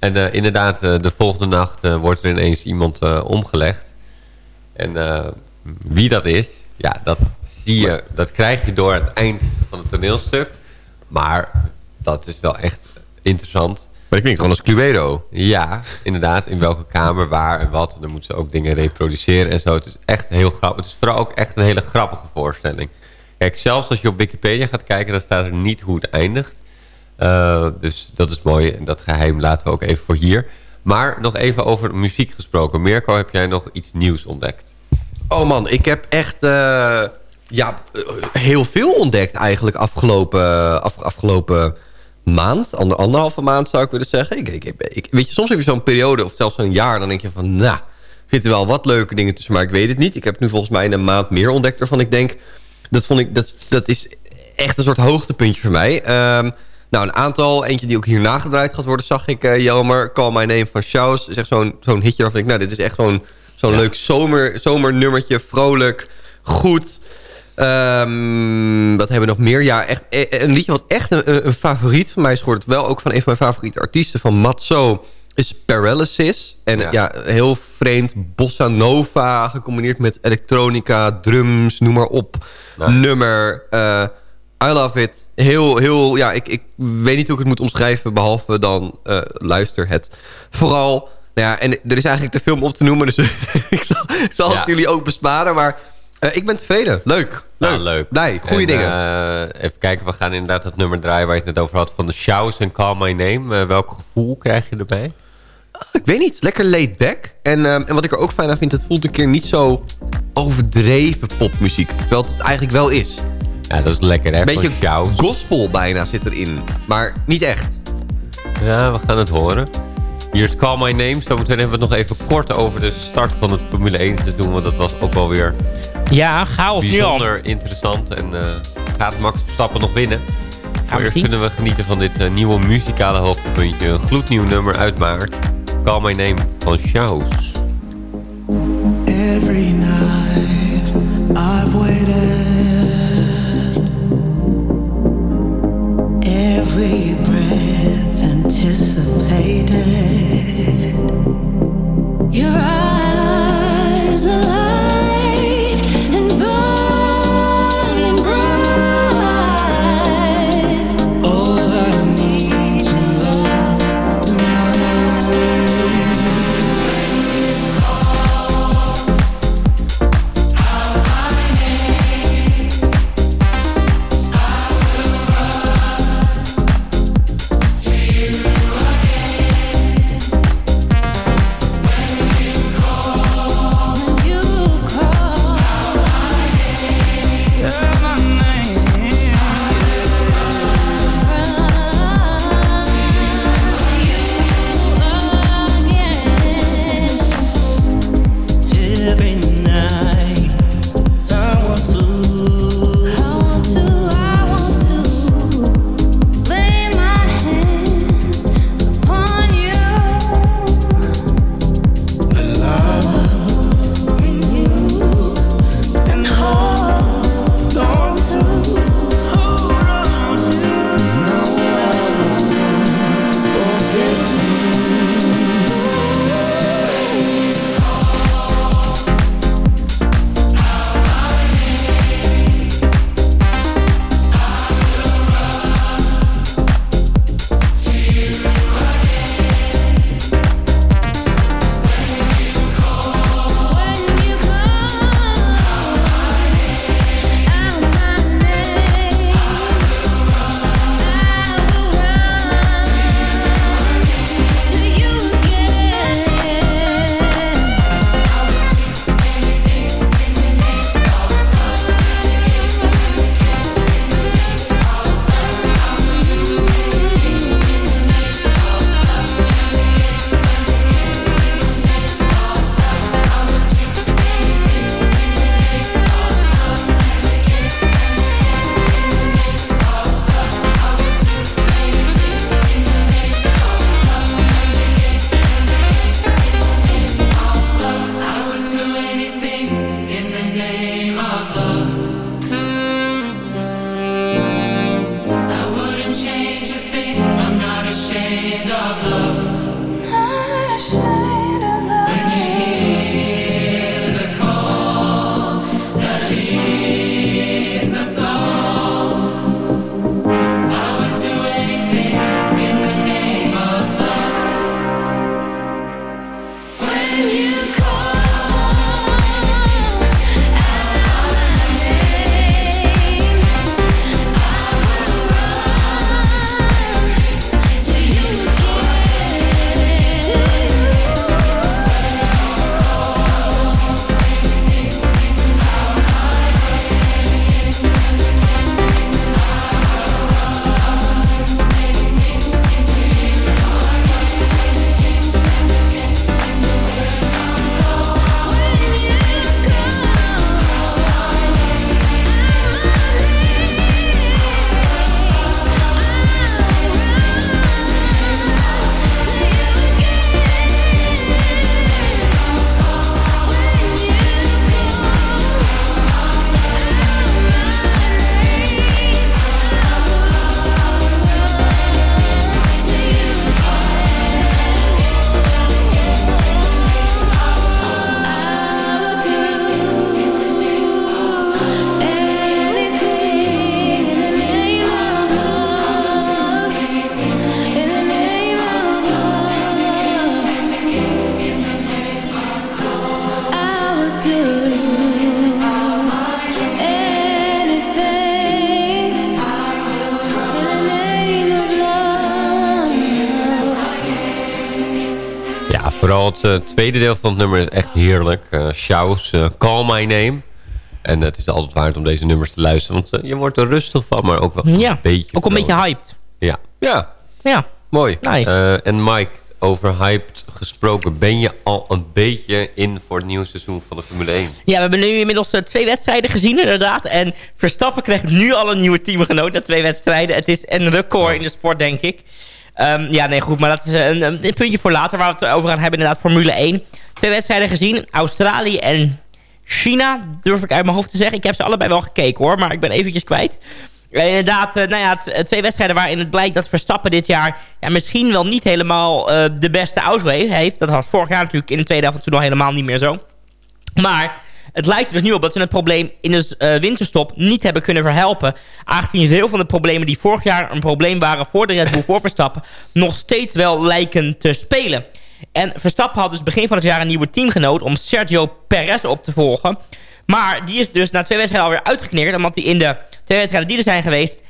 En eh, inderdaad, eh, de volgende nacht eh, wordt er ineens iemand omgelegd. En wie dat is, ja, dat zie je, dat krijg je door het eind van het toneelstuk. Maar dat is wel echt interessant. Maar dat klinkt gewoon als Cluedo. Ja, inderdaad. In welke kamer, waar en wat. En dan moeten ze ook dingen reproduceren en zo. Het is echt heel grappig. Het is vooral ook echt een hele grappige voorstelling. Kijk, zelfs als je op Wikipedia gaat kijken... dan staat er niet hoe het eindigt. Eh, dus dat is mooi. En dat geheim laten we ook even voor hier. Maar nog even over muziek gesproken. Mirko, heb jij nog iets nieuws ontdekt? Oh man, ik heb echt eh, ja, heel veel ontdekt eigenlijk afgelopen, af, afgelopen maand. Ander, anderhalve maand zou ik willen zeggen. Ik, weet je, soms heb je zo'n periode of zelfs zo'n jaar. Dan denk je van, nou, zitten wel wat leuke dingen tussen. Maar ik weet het niet. Ik heb nu volgens mij in een maand meer ontdekt waarvan ik denk... Dat, vond ik, dat, dat is echt een soort hoogtepuntje voor mij. Ehm, nou, een aantal. Eentje die ook hier nagedraaid gaat worden, zag ik. eh Jelmer, Call My Name van Shows. Is echt zo'n zo'n hitje waarvan ik... Nou, dit is echt zo'n zo'n leuk zomer, zomernummertje. Vrolijk, goed. Ehm, wat hebben we nog meer? Ja, echt eh, een liedje wat echt een, een favoriet van mij is geworden. Wel ook van een van mijn favoriete artiesten van Matzo is Paralysis. En ja. Ja. heel vreemd bossa nova gecombineerd met elektronica, drums, noem maar op. Nou. Nummer. eh, I love it. Heel, heel, ja, ik, ik weet niet hoe ik het moet omschrijven, behalve dan eh, luister het. Vooral, nou ja, en er is eigenlijk te veel om op te noemen, dus [LAUGHS] ik zal, ik zal Ja. het jullie ook besparen. Maar eh, ik ben tevreden. Leuk. Leuk. Nou, leuk. Goeie En, dingen. eh, even kijken, we gaan inderdaad het nummer draaien waar je het net over had. Van de Shows en Call My Name. Welk gevoel krijg je erbij? Ik weet niet, lekker laid back. En, ehm, en wat ik er ook fijn aan vind, het voelt een keer niet zo overdreven popmuziek. Terwijl het eigenlijk wel is. Ja, dat is lekker hè, Een beetje gospel bijna zit erin. Maar niet echt. Ja, we gaan het horen. Hier is Call My Name. Zometeen hebben we het nog even kort over de start van het Formule 1 seizoen. Want dat was ook wel weer Ja, chaos nu al. bijzonder interessant. En eh, gaat Max Verstappen nog winnen? Maar eerst kunnen we genieten van dit eh, nieuwe muzikale hoogtepuntje. Een gloednieuw nummer uit maart. Call My Name van Shows. Every night het eh, tweede deel van het nummer is echt heerlijk. Uh, Shows, Call My Name. En het is altijd waard om deze nummers te luisteren. Want je wordt er rustig van, maar ook wel Ja, een beetje... ook een beetje hyped. Ja. Ja, Ja, mooi. Nice. Eh, en Mike, over hyped gesproken. Ben je al een beetje in voor het nieuwe seizoen van de Formule 1? Ja, we hebben nu inmiddels twee wedstrijden gezien inderdaad. En Verstappen krijgt nu al een nieuwe teamgenoot na twee wedstrijden. Het is een record in de sport, denk ik. Ehm, ja, nee, goed, maar dat is een, een, een puntje voor later waar we het over gaan hebben. Inderdaad, Formule 1. Twee wedstrijden gezien. Australië en China, durf ik uit mijn hoofd te zeggen. Ik heb ze allebei wel gekeken hoor, maar ik ben eventjes kwijt. En inderdaad, eh, nou ja, eh, twee wedstrijden waarin het blijkt dat Verstappen dit jaar... Ja, misschien wel niet helemaal eh, de beste auto heeft. Dat was vorig jaar natuurlijk in de tweede helft toen nog helemaal niet meer zo. Maar het lijkt er dus nu op dat ze het probleem in de eh, winterstop niet hebben kunnen verhelpen. Aangezien veel van de problemen die vorig jaar een probleem waren voor de Red Bull voor Verstappen... nog steeds wel lijken te spelen. En Verstappen had dus begin van het jaar een nieuwe teamgenoot... om Sergio Perez op te volgen. Maar die is dus na twee wedstrijden alweer uitgekneerd... omdat hij in de twee wedstrijden die er zijn geweest...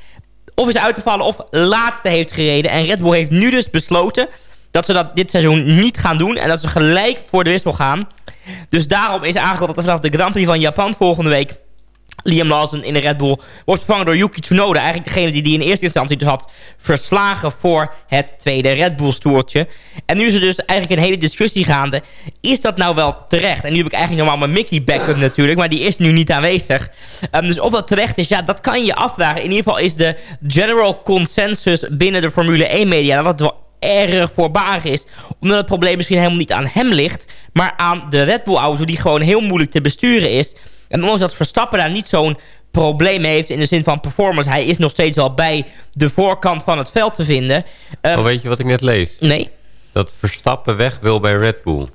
of is uit te vallen of laatste heeft gereden. En Red Bull heeft nu dus besloten dat ze dat dit seizoen niet gaan doen... en dat ze gelijk voor de wissel gaan... Dus daarom is aangekondigd dat vanaf de Grand Prix van Japan volgende week... Liam Lawson in de Red Bull wordt vervangen door Yuki Tsunoda. Eigenlijk degene die die in eerste instantie dus had verslagen voor het tweede Red Bull stoertje. En nu is er dus eigenlijk een hele discussie gaande. Is dat nou wel terecht? En nu heb ik eigenlijk normaal mijn Mickey backup [LAUGHS] natuurlijk, maar die is nu niet aanwezig. Ehm, dus of dat terecht is, ja, dat kan je afvragen. In ieder geval is de general consensus binnen de Formule 1 media... dat het wel erg voorbarig is. Omdat het probleem misschien helemaal niet aan hem ligt... maar aan de Red Bull auto die gewoon heel moeilijk te besturen is. En ondanks dat Verstappen daar niet zo'n probleem heeft... in de zin van performance... hij is nog steeds wel bij de voorkant van het veld te vinden. Oh, weet je wat ik net lees? nee, Dat Verstappen weg wil bij Red Bull.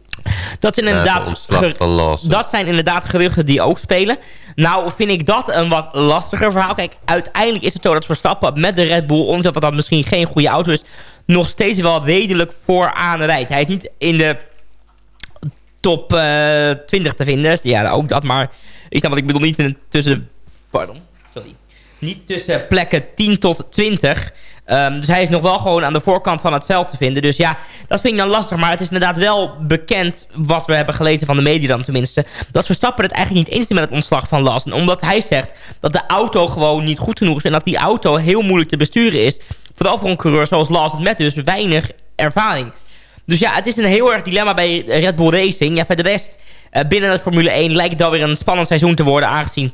dat zijn het inderdaad... Dat zijn inderdaad geruchten die ook spelen. Nou vind ik dat een wat lastiger verhaal. Kijk, uiteindelijk is het zo dat Verstappen met de Red Bull... ondanks dat dat misschien geen goede auto is... nog steeds wel redelijk vooraan rijdt. Hij is niet in de top eh 20 te vinden. Ja, ook dat, maar... Ik snap wat ik bedoel, niet in, tussen... Pardon, sorry. Niet tussen plekken 10 tot 20... Ehm, dus hij is nog wel gewoon aan de voorkant van het veld te vinden. Dus ja, dat vind ik dan lastig. Maar het is inderdaad wel bekend, wat we hebben gelezen van de media dan tenminste... dat Verstappen het eigenlijk niet eens met het ontslag van Lawson. Omdat hij zegt dat de auto gewoon niet goed genoeg is... en dat die auto heel moeilijk te besturen is. Voor een coureur zoals Lawson met dus weinig ervaring. Dus ja, het is een heel erg dilemma bij Red Bull Racing. Ja, voor de rest, eh, binnen het Formule 1 lijkt het alweer een spannend seizoen te worden... aangezien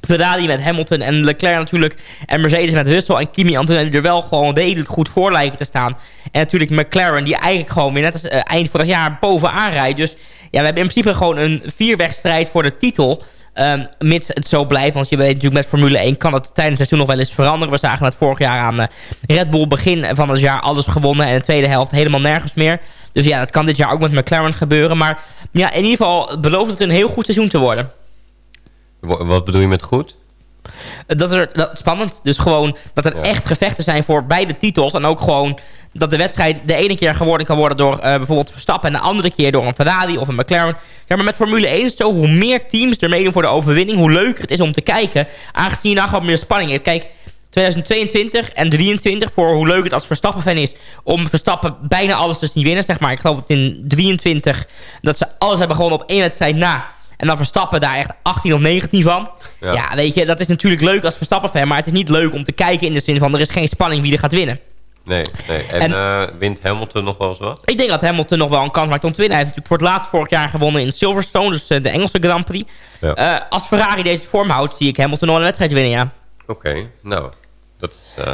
Ferrari met Hamilton en Leclerc natuurlijk... en Mercedes met Russell en Kimi Antonelli er wel gewoon redelijk goed voor lijken te staan. En natuurlijk McLaren die eigenlijk gewoon weer net als eh, eind vorig jaar bovenaan rijdt. Dus ja, we hebben in principe gewoon een vierwegstrijd voor de titel... ehm, mits het zo blijft. Want je weet natuurlijk met Formule 1 kan het tijdens het seizoen nog wel eens veranderen. We zagen het vorig jaar aan eh, Red Bull begin van het jaar alles gewonnen. En de tweede helft helemaal nergens meer. Dus ja, dat kan dit jaar ook met McLaren gebeuren. Maar ja, in ieder geval belooft het een heel goed seizoen te worden. Wa- Wat bedoel je met goed? Dat er dat, spannend. Dus gewoon dat er Ja. echt gevechten zijn voor beide titels. En ook gewoon dat de wedstrijd de ene keer geworden kan worden door eh, bijvoorbeeld Verstappen... en de andere keer door een Ferrari of een McLaren. Ja, maar met Formule 1 is het zo, hoe meer teams er meedoen voor de overwinning... hoe leuker het is om te kijken, aangezien je nou gewoon meer spanning heeft. Kijk, 2022 en 23 voor hoe leuk het als Verstappen-fan is... om Verstappen bijna alles te zien winnen, zeg maar. Ik geloof dat in 23 dat ze alles hebben gewonnen op één wedstrijd na... En dan Verstappen daar echt 18 of 19 van. Ja. Ja, weet je, dat is natuurlijk leuk als Verstappen-fan... maar het is niet leuk om te kijken in de zin van... er is geen spanning wie er gaat winnen. Nee, nee. En, En- eh, wint Hamilton nog wel eens wat? Ik denk dat Hamilton nog wel een kans maakt om te winnen. Hij heeft natuurlijk voor het laatst vorig jaar gewonnen in Silverstone... dus eh, de Engelse Grand Prix. Ja. Eh, als Ferrari deze vorm houdt... zie ik Hamilton nog een wedstrijd winnen, ja. Oké, nou. Dat is,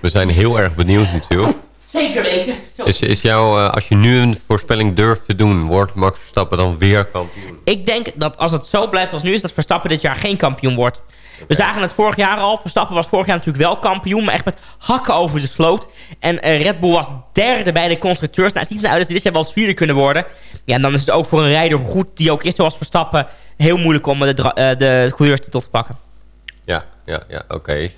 we zijn heel erg benieuwd natuurlijk. Zeker weten. Zo. Is, is jouw, eh, als je nu een voorspelling durft te doen, wordt Max Verstappen dan weer kampioen? Ik denk dat als het zo blijft als nu is... dat Verstappen dit jaar geen kampioen wordt. We zagen het vorig jaar al. Verstappen was vorig jaar natuurlijk wel kampioen... maar echt met hakken over de sloot. En eh, Red Bull was derde bij de constructeurs. Nou, het ziet eruit dat ze dit jaar wel eens vierde kunnen worden. Ja, en dan is het ook voor een rijder goed die ook is zoals Verstappen... heel moeilijk om de, eh, de coureurstitel te pakken. Ja, ja, ja, oké.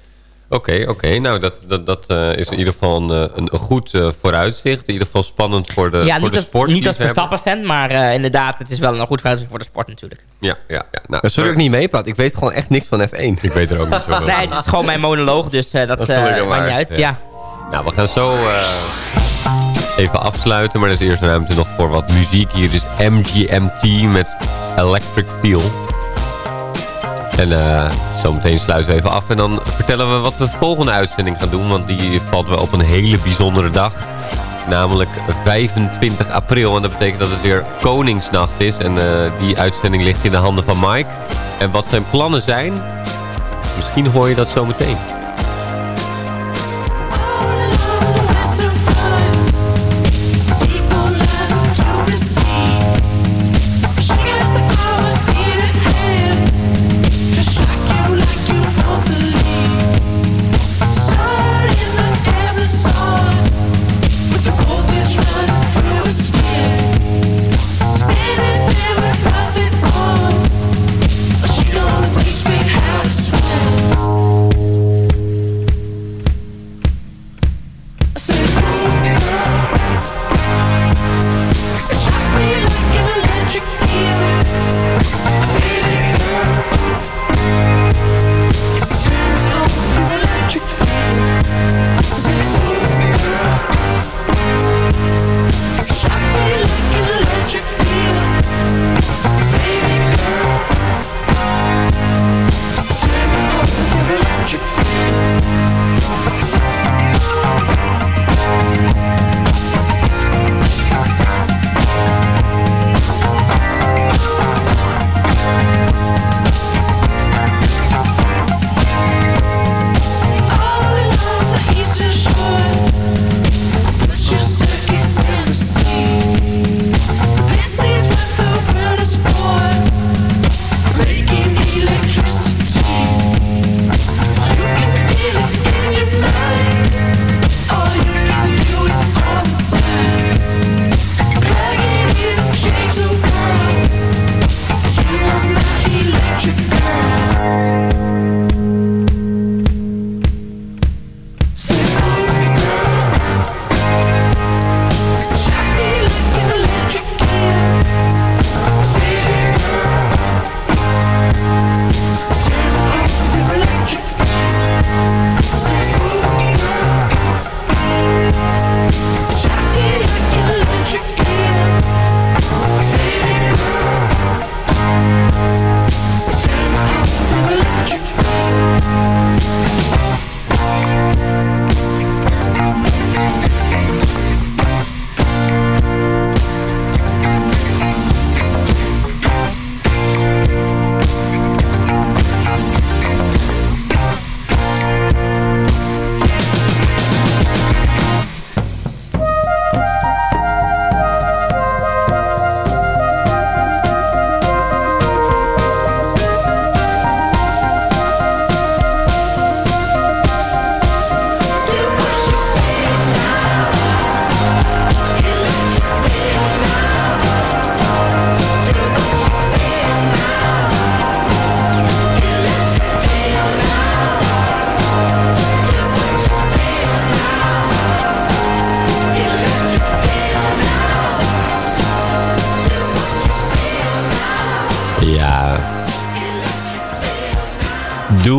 Oké, oké. Nou, dat, dat, dat eh, is in ieder geval een, eh, een, een goed eh, vooruitzicht. In ieder geval spannend voor de, ja, voor niet de als, sport. niet als Verstappen-fan, maar eh, inderdaad, het is wel een goed vooruitzicht voor de sport natuurlijk. Ja, ja, ja. Nou, dat ik niet meepraat. Ik weet gewoon echt niks van F1. Ik weet er ook niet zoveel [LAUGHS] Nee, van. het is gewoon mijn monoloog, dus eh, dat Dat eh, maakt niet uit. ja. Ja. Nou, we gaan zo... eh, even afsluiten. Maar er is eerst ruimte nog voor wat muziek. Hier is MGMT met Electric Feel. En uh, zometeen sluiten we even af. En dan vertellen we wat we de volgende uitzending gaan doen. Want die valt wel op een hele bijzondere dag. Namelijk 25 april. En dat betekent dat het weer Koningsnacht is. En uh, die uitzending ligt in de handen van Mike. En wat zijn plannen zijn... Misschien hoor je dat zometeen.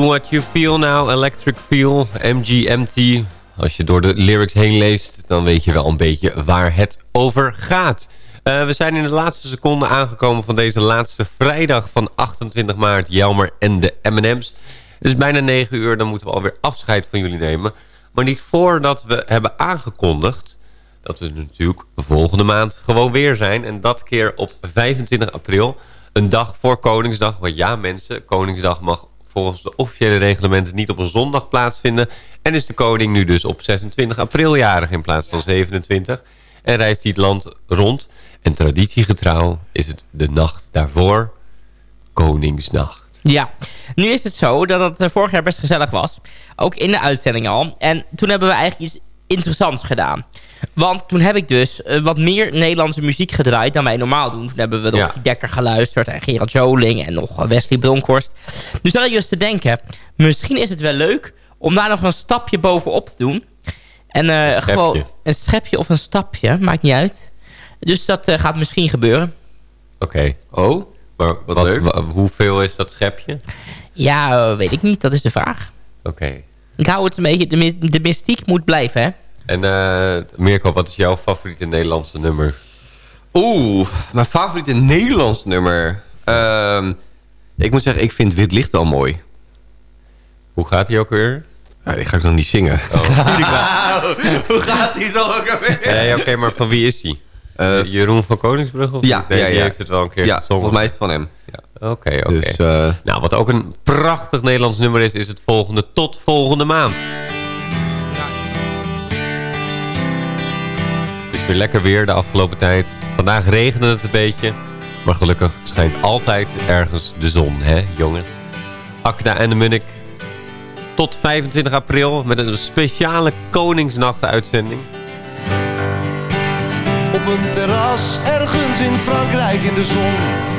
What You Feel Now, Electric Feel, MGMT. Als je door de lyrics heen leest, dan weet je wel een beetje waar het over gaat. Uh, we zijn in de laatste seconde aangekomen van deze laatste vrijdag van 28 maart. Jelmer en de M&M's. Het is bijna 9 uur, dan moeten we alweer afscheid van jullie nemen. Maar niet voordat we hebben aangekondigd dat we natuurlijk volgende maand gewoon weer zijn. En dat keer op 25 april, een dag voor Koningsdag. Want ja mensen, Koningsdag mag volgens de officiële reglementen niet op een zondag plaatsvinden. En is de koning nu dus op 26 april jarig in plaats van 27. En reist hij het land rond. En traditiegetrouw is het de nacht daarvoor Koningsnacht. Ja, nu is het zo dat het vorig jaar best gezellig was. Ook in de uitzending al. En toen hebben we eigenlijk iets interessants gedaan. Want toen heb ik dus uh, wat meer Nederlandse muziek gedraaid dan wij normaal doen. Toen hebben we nog ja. Dekker geluisterd en Gerard Joling en nog Wesley Bronkhorst. Dus dan had je dus te denken, misschien is het wel leuk om daar nog een stapje bovenop te doen. En uh, een gewoon een schepje of een stapje, maakt niet uit. Dus dat uh, gaat misschien gebeuren. Oké. Okay. Oh, maar wat, wat leuk. hoeveel is dat schepje? Ja, weet ik niet. Dat is de vraag. Oké. Okay. Ik hou het een beetje, de, de mystiek moet blijven, hè? En eh Mirko, wat is jouw favoriete Nederlandse nummer? Oeh, mijn favoriete Nederlands nummer. Ehm, ik moet zeggen, ik vind Wit Licht wel mooi. Hoe gaat die ook weer? Ja, die ga ik nog niet zingen. [LAUGHS] [LAUGHS] Hoe gaat die dan ook alweer? Nee, oké, maar van wie is die? Eh, Jeroen van Koningsbrug? Of Ja, nee, ja, die ja. heeft het wel een keer Ja, volgens mij is het van hem. Oké, oké. Dus, eh, Nou, wat ook een prachtig Nederlands nummer is, is het volgende tot volgende maand. Het is weer lekker weer de afgelopen tijd. Vandaag regende het een beetje. Maar gelukkig schijnt altijd ergens de zon, hè jongens? Akda en de Munnik. Tot 25 april met een speciale Koningsnacht-uitzending. Op een terras ergens in Frankrijk in de zon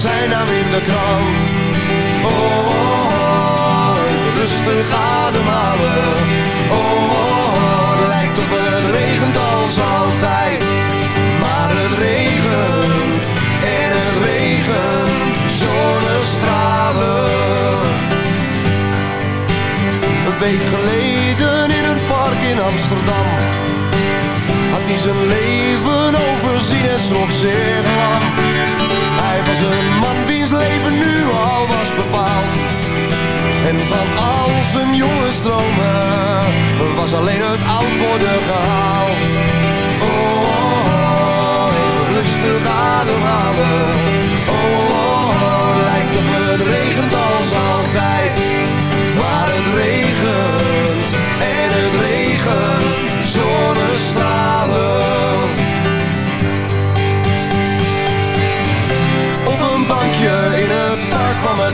zijn naam in de krant Oh, oh, oh even rustig ademhalen Oh, oh, oh, lijkt op het regent als altijd Maar het regent en het regent zonnestralen. Een week geleden in een park in Amsterdam had hij zijn leven overzien en schrok zich lang. Hij was een wiens leven nu al was bepaald. En van al zijn jonge stromen was alleen het oud worden gehaald.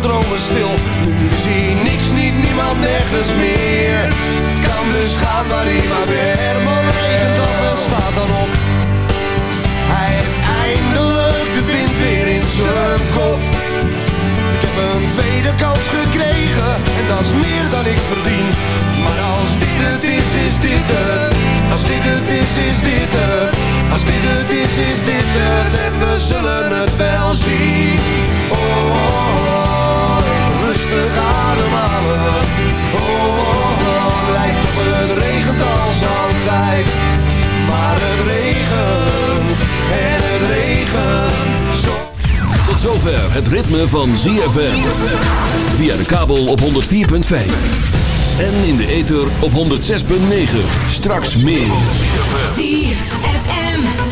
Dromen stil. Nu is hij niks, niet niemand, nergens meer. Kan dus gaan waar hij maar weer. Herman regent en staat dan op. Hij heeft eindelijk de wind weer in zijn kop. Ik heb een tweede kans gekregen en dat is meer dan ik verdien. Maar als dit het is, is dit het. Als dit het is, is dit het. Als dit het is, is dit het. En we zullen het wel zien. Oh, oh, oh, even rustig ademhalen. Oh, oh, oh, lijkt op het regent als altijd. Maar het regent en het regent zo. Tot zover het ritme van ZFM. Via de kabel op 104.5. En in de ether op 106.9. Straks meer.